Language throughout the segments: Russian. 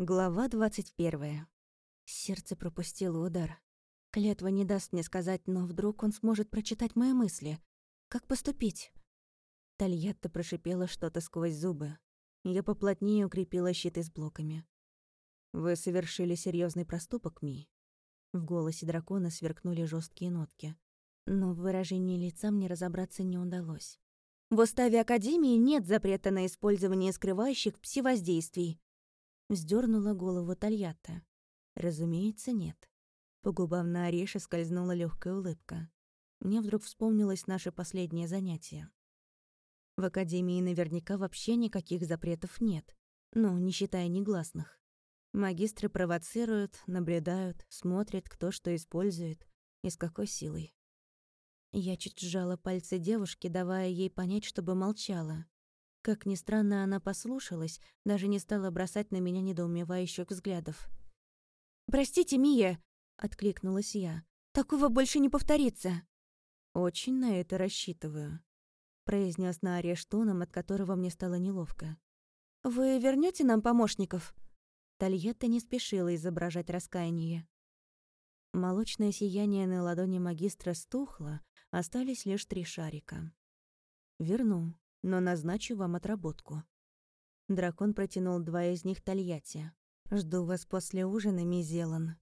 Глава 21. Сердце пропустило удар. Клятва не даст мне сказать, но вдруг он сможет прочитать мои мысли. Как поступить? Тольятта прошипела что-то сквозь зубы. Я поплотнее укрепила щиты с блоками. «Вы совершили серьезный проступок, Ми». В голосе дракона сверкнули жесткие нотки. Но в выражении лица мне разобраться не удалось. В уставе Академии нет запрета на использование скрывающих пси-воздействий. Вздернула голову Тольятта. Разумеется, нет. По губам на ореше скользнула легкая улыбка. Мне вдруг вспомнилось наше последнее занятие. В Академии наверняка вообще никаких запретов нет. Ну, не считая негласных. Магистры провоцируют, наблюдают, смотрят, кто что использует и с какой силой. Я чуть сжала пальцы девушки, давая ей понять, чтобы молчала. Как ни странно, она послушалась, даже не стала бросать на меня недоумевающих взглядов. «Простите, Мия!» — откликнулась я. «Такого больше не повторится!» «Очень на это рассчитываю», — произнес на ореш тоном, от которого мне стало неловко. «Вы вернете нам помощников?» Тольетта не спешила изображать раскаяние. Молочное сияние на ладони магистра стухло, Остались лишь три шарика. Верну, но назначу вам отработку. Дракон протянул два из них Тольятти. Жду вас после ужина, Мизелан.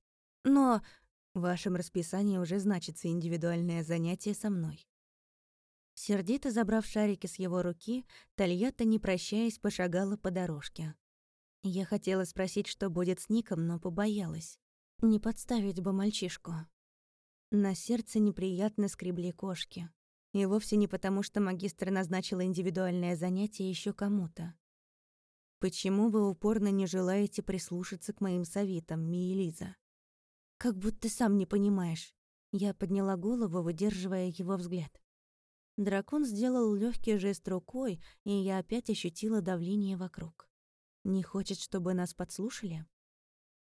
Но в вашем расписании уже значится индивидуальное занятие со мной. Сердито забрав шарики с его руки, Тольятта, не прощаясь, пошагала по дорожке. Я хотела спросить, что будет с Ником, но побоялась. Не подставить бы мальчишку. На сердце неприятно скребли кошки. И вовсе не потому, что магистр назначила индивидуальное занятие еще кому-то. Почему вы упорно не желаете прислушаться к моим советам, Миелиза? Как будто сам не понимаешь. Я подняла голову, выдерживая его взгляд. Дракон сделал легкий жест рукой, и я опять ощутила давление вокруг. Не хочет, чтобы нас подслушали?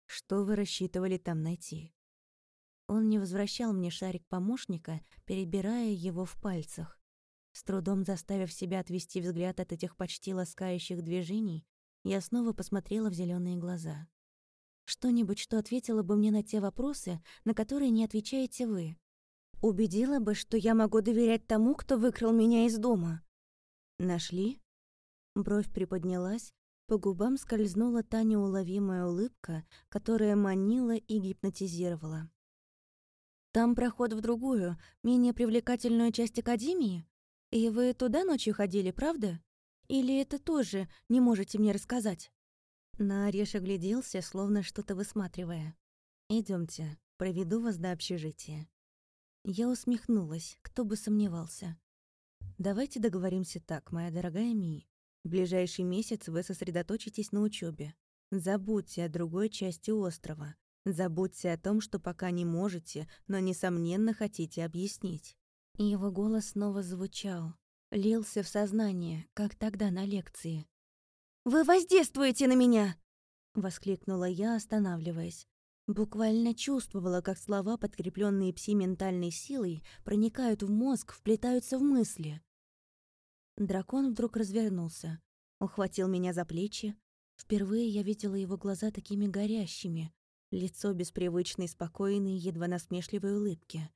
Что вы рассчитывали там найти? Он не возвращал мне шарик помощника, перебирая его в пальцах. С трудом заставив себя отвести взгляд от этих почти ласкающих движений, я снова посмотрела в зеленые глаза. Что-нибудь, что ответило бы мне на те вопросы, на которые не отвечаете вы. Убедила бы, что я могу доверять тому, кто выкрал меня из дома. Нашли? Бровь приподнялась, по губам скользнула та неуловимая улыбка, которая манила и гипнотизировала. Там проход в другую, менее привлекательную часть Академии? И вы туда ночью ходили, правда? Или это тоже не можете мне рассказать?» На Ореш огляделся, словно что-то высматривая. Идемте, проведу вас до общежития». Я усмехнулась, кто бы сомневался. «Давайте договоримся так, моя дорогая Ми. В ближайший месяц вы сосредоточитесь на учебе. Забудьте о другой части острова. Забудьте о том, что пока не можете, но, несомненно, хотите объяснить». его голос снова звучал, лился в сознание, как тогда на лекции. «Вы воздействуете на меня!» — воскликнула я, останавливаясь. Буквально чувствовала, как слова, подкрепленные пси-ментальной силой, проникают в мозг, вплетаются в мысли. Дракон вдруг развернулся, ухватил меня за плечи. Впервые я видела его глаза такими горящими, лицо без привычной спокойной, едва насмешливой улыбки.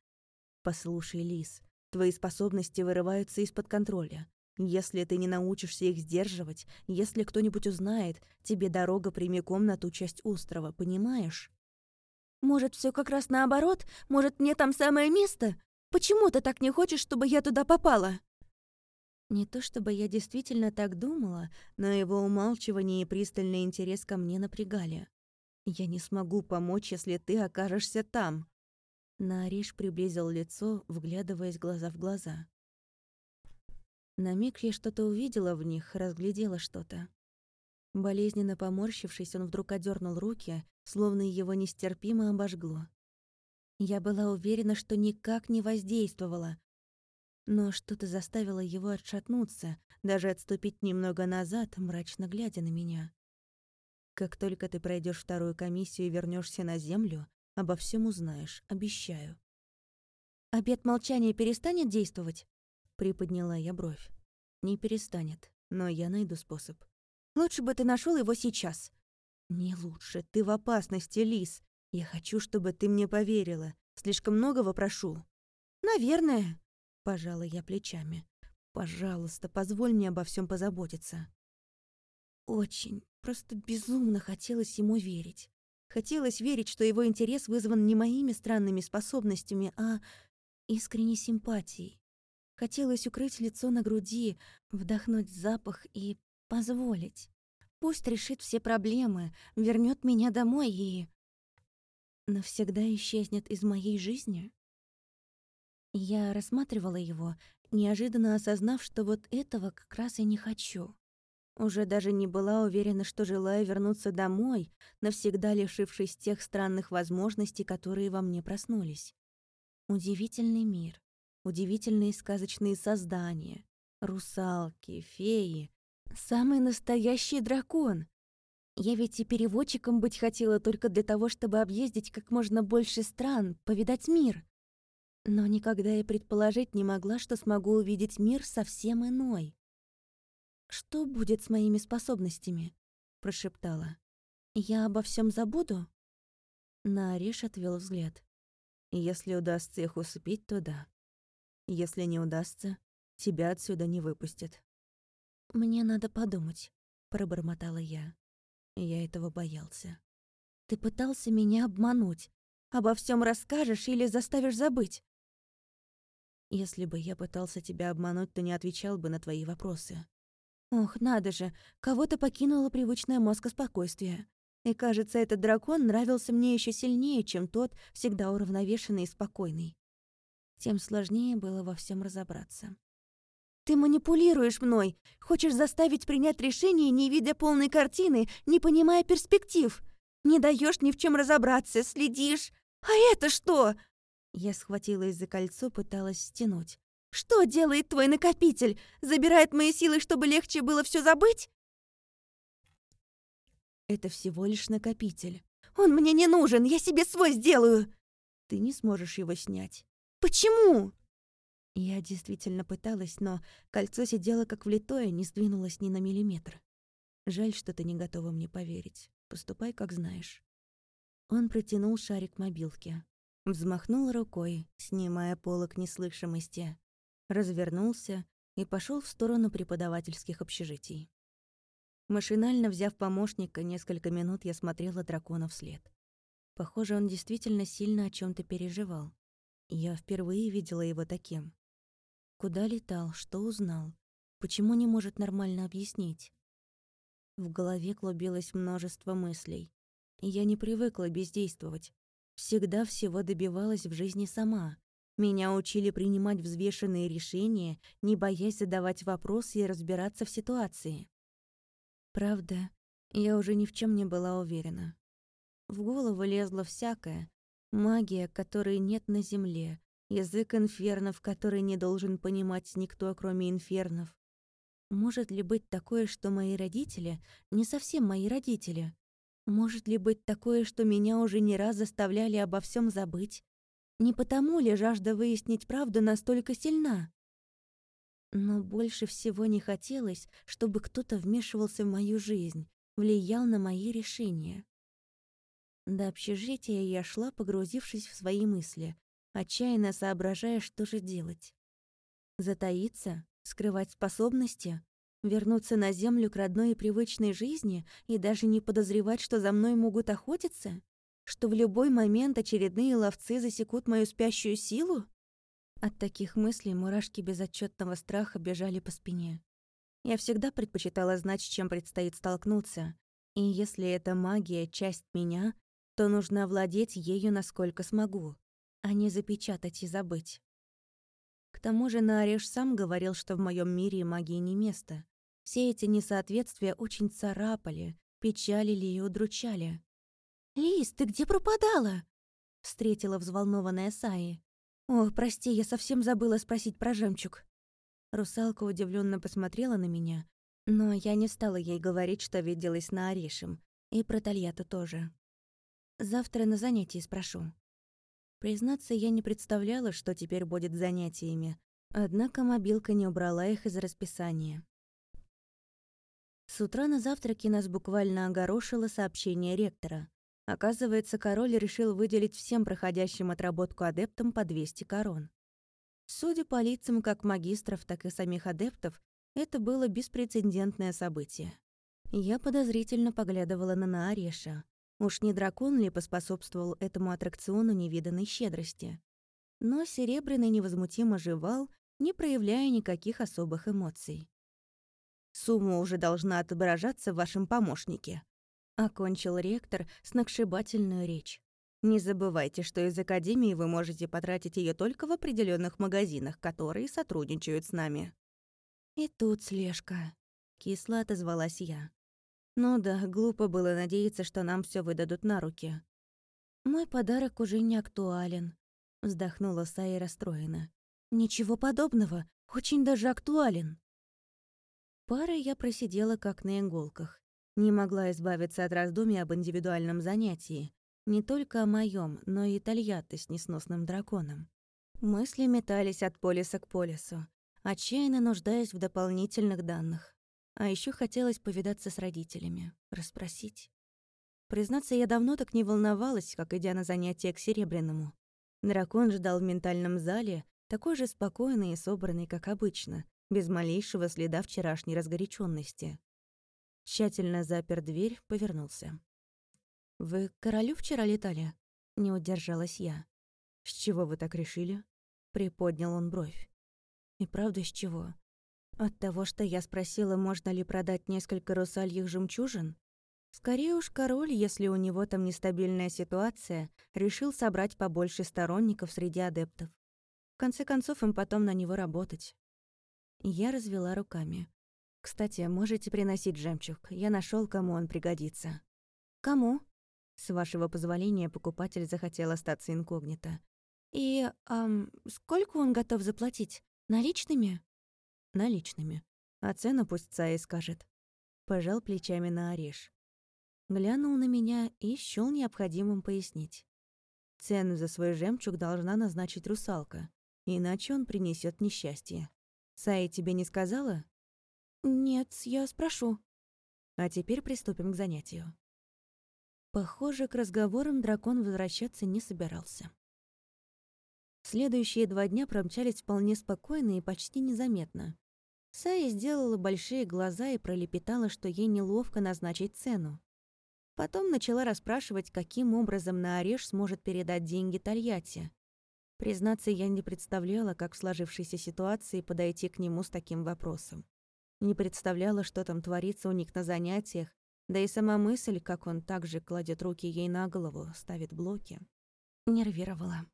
«Послушай, Лис, твои способности вырываются из-под контроля. Если ты не научишься их сдерживать, если кто-нибудь узнает, тебе дорога прямиком на ту часть острова, понимаешь?» «Может, все как раз наоборот? Может, мне там самое место? Почему ты так не хочешь, чтобы я туда попала?» Не то чтобы я действительно так думала, но его умалчивание и пристальный интерес ко мне напрягали. Я не смогу помочь, если ты окажешься там. Нариш приблизил лицо, вглядываясь глаза в глаза. На миг я что-то увидела в них, разглядела что-то. Болезненно поморщившись, он вдруг одернул руки, словно его нестерпимо обожгло. Я была уверена, что никак не воздействовала, но что-то заставило его отшатнуться, даже отступить немного назад, мрачно глядя на меня. Как только ты пройдешь вторую комиссию и вернешься на землю, обо всем узнаешь, обещаю. Обед молчания перестанет действовать? Приподняла я бровь. Не перестанет, но я найду способ. Лучше бы ты нашел его сейчас. «Не лучше. Ты в опасности, Лис. Я хочу, чтобы ты мне поверила. Слишком многого прошу». «Наверное», — пожала я плечами. «Пожалуйста, позволь мне обо всем позаботиться». Очень, просто безумно хотелось ему верить. Хотелось верить, что его интерес вызван не моими странными способностями, а искренней симпатией. Хотелось укрыть лицо на груди, вдохнуть запах и позволить. Пусть решит все проблемы, вернет меня домой и... навсегда исчезнет из моей жизни. Я рассматривала его, неожиданно осознав, что вот этого как раз и не хочу. Уже даже не была уверена, что желаю вернуться домой, навсегда лишившись тех странных возможностей, которые во мне проснулись. Удивительный мир, удивительные сказочные создания, русалки, феи, самый настоящий дракон. Я ведь и переводчиком быть хотела только для того, чтобы объездить как можно больше стран, повидать мир. Но никогда и предположить не могла, что смогу увидеть мир совсем иной. «Что будет с моими способностями?» — прошептала. «Я обо всем забуду?» Нариш отвел взгляд. «Если удастся их усыпить, то да. Если не удастся, тебя отсюда не выпустят». «Мне надо подумать», — пробормотала я. Я этого боялся. «Ты пытался меня обмануть. Обо всем расскажешь или заставишь забыть?» «Если бы я пытался тебя обмануть, то не отвечал бы на твои вопросы. Ох, надо же, кого-то покинуло привычное мозг спокойствие. И кажется, этот дракон нравился мне еще сильнее, чем тот, всегда уравновешенный и спокойный. Тем сложнее было во всем разобраться. «Ты манипулируешь мной! Хочешь заставить принять решение, не видя полной картины, не понимая перспектив! Не даешь ни в чем разобраться, следишь! А это что?» Я схватилась за кольцо, пыталась стянуть. Что делает твой накопитель? Забирает мои силы, чтобы легче было все забыть? Это всего лишь накопитель. Он мне не нужен, я себе свой сделаю. Ты не сможешь его снять. Почему? Я действительно пыталась, но кольцо сидело как влитое, не сдвинулось ни на миллиметр. Жаль, что ты не готова мне поверить. Поступай, как знаешь. Он протянул шарик мобилки. Взмахнул рукой, снимая полок неслышимости развернулся и пошел в сторону преподавательских общежитий. Машинально взяв помощника, несколько минут я смотрела дракона вслед. Похоже, он действительно сильно о чем то переживал. Я впервые видела его таким. Куда летал, что узнал, почему не может нормально объяснить? В голове клубилось множество мыслей. Я не привыкла бездействовать. Всегда всего добивалась в жизни сама, меня учили принимать взвешенные решения, не боясь задавать вопросы и разбираться в ситуации. Правда, я уже ни в чем не была уверена. В голову лезло всякое. Магия, которой нет на земле, язык инфернов, который не должен понимать никто, кроме инфернов. Может ли быть такое, что мои родители не совсем мои родители? Может ли быть такое, что меня уже не раз заставляли обо всем забыть, не потому ли жажда выяснить правду настолько сильна? Но больше всего не хотелось, чтобы кто-то вмешивался в мою жизнь, влиял на мои решения. До общежития я шла, погрузившись в свои мысли, отчаянно соображая, что же делать. Затаиться? Скрывать способности? Вернуться на землю к родной и привычной жизни и даже не подозревать, что за мной могут охотиться? Что в любой момент очередные ловцы засекут мою спящую силу? От таких мыслей мурашки безотчетного страха бежали по спине. Я всегда предпочитала знать, с чем предстоит столкнуться. И если эта магия — часть меня, то нужно овладеть ею насколько смогу, а не запечатать и забыть. К тому же Наореш сам говорил, что в моем мире магии не место. Все эти несоответствия очень царапали, печалили и удручали. «Лиз, ты где пропадала?» — встретила взволнованная Саи. «О, прости, я совсем забыла спросить про жемчуг». Русалка удивленно посмотрела на меня, но я не стала ей говорить, что виделась на Орешем, и про Тольятту тоже. Завтра на занятии спрошу. Признаться, я не представляла, что теперь будет занятиями, однако мобилка не убрала их из расписания. С утра на завтраке нас буквально огорошило сообщение ректора. Оказывается, король решил выделить всем проходящим отработку адептам по 200 корон. Судя по лицам как магистров, так и самих адептов, это было беспрецедентное событие. Я подозрительно поглядывала на Наареша. Уж не дракон ли поспособствовал этому аттракциону невиданной щедрости? Но Серебряный невозмутимо жевал, не проявляя никаких особых эмоций. «Сумма уже должна отображаться в вашем помощнике», — окончил ректор сногсшибательную речь. «Не забывайте, что из Академии вы можете потратить ее только в определенных магазинах, которые сотрудничают с нами». «И тут слежка», — кисло отозвалась я. Ну да, глупо было надеяться, что нам все выдадут на руки. «Мой подарок уже не актуален», — вздохнула Сая расстроена. «Ничего подобного, очень даже актуален». Парой я просидела как на иголках. Не могла избавиться от раздумий об индивидуальном занятии. Не только о моем, но и Тольятты с несносным драконом. Мысли метались от полиса к полису, отчаянно нуждаясь в дополнительных данных. А еще хотелось повидаться с родителями, расспросить. Признаться, я давно так не волновалась, как идя на занятия к Серебряному. Дракон ждал в ментальном зале, такой же спокойный и собранный, как обычно, без малейшего следа вчерашней разгоряченности. Тщательно запер дверь, повернулся. «Вы к королю вчера летали?» — не удержалась я. «С чего вы так решили?» — приподнял он бровь. «И правда, с чего? От того, что я спросила, можно ли продать несколько русальих жемчужин? Скорее уж король, если у него там нестабильная ситуация, решил собрать побольше сторонников среди адептов. В конце концов, им потом на него работать. Я развела руками. «Кстати, можете приносить жемчуг. Я нашел, кому он пригодится». «Кому?» С вашего позволения, покупатель захотел остаться инкогнито. «И, эм, сколько он готов заплатить? Наличными?» Наличными. А цену пусть Цаи скажет. Пожал плечами на ореш. Глянул на меня и счёл необходимым пояснить. Цену за свой жемчуг должна назначить русалка, иначе он принесет несчастье. Саи тебе не сказала? Нет, я спрошу. А теперь приступим к занятию. Похоже, к разговорам дракон возвращаться не собирался. Следующие два дня промчались вполне спокойно и почти незаметно. Сая сделала большие глаза и пролепетала, что ей неловко назначить цену. Потом начала расспрашивать, каким образом на Ореш сможет передать деньги Тольятти. Признаться, я не представляла, как в сложившейся ситуации подойти к нему с таким вопросом. Не представляла, что там творится у них на занятиях, да и сама мысль, как он также кладет руки ей на голову, ставит блоки, нервировала.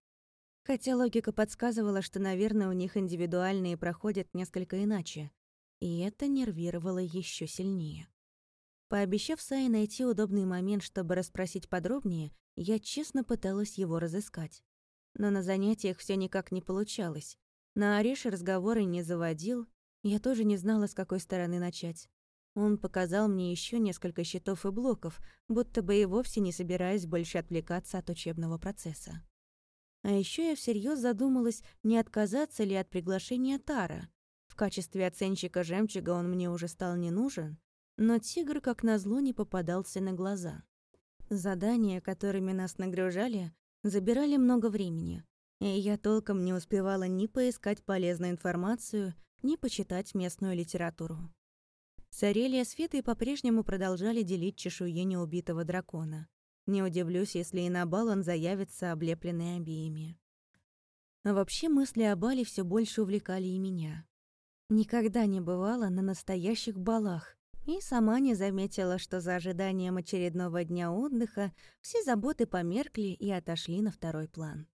Хотя логика подсказывала, что, наверное, у них индивидуальные проходят несколько иначе. И это нервировало еще сильнее. Пообещав Сае найти удобный момент, чтобы расспросить подробнее, я честно пыталась его разыскать. Но на занятиях все никак не получалось. На Ореше разговоры не заводил, я тоже не знала, с какой стороны начать. Он показал мне еще несколько счетов и блоков, будто бы и вовсе не собираясь больше отвлекаться от учебного процесса. А еще я всерьез задумалась, не отказаться ли от приглашения Тара. В качестве оценщика жемчуга он мне уже стал не нужен, но тигр, как назло, не попадался на глаза. Задания, которыми нас нагружали, забирали много времени, и я толком не успевала ни поискать полезную информацию, ни почитать местную литературу. Сарелия с Фетой по-прежнему продолжали делить чешую неубитого дракона. Не удивлюсь, если и на бал он заявится, облепленный обеими. Вообще мысли о бале все больше увлекали и меня. Никогда не бывала на настоящих балах, и сама не заметила, что за ожиданием очередного дня отдыха все заботы померкли и отошли на второй план.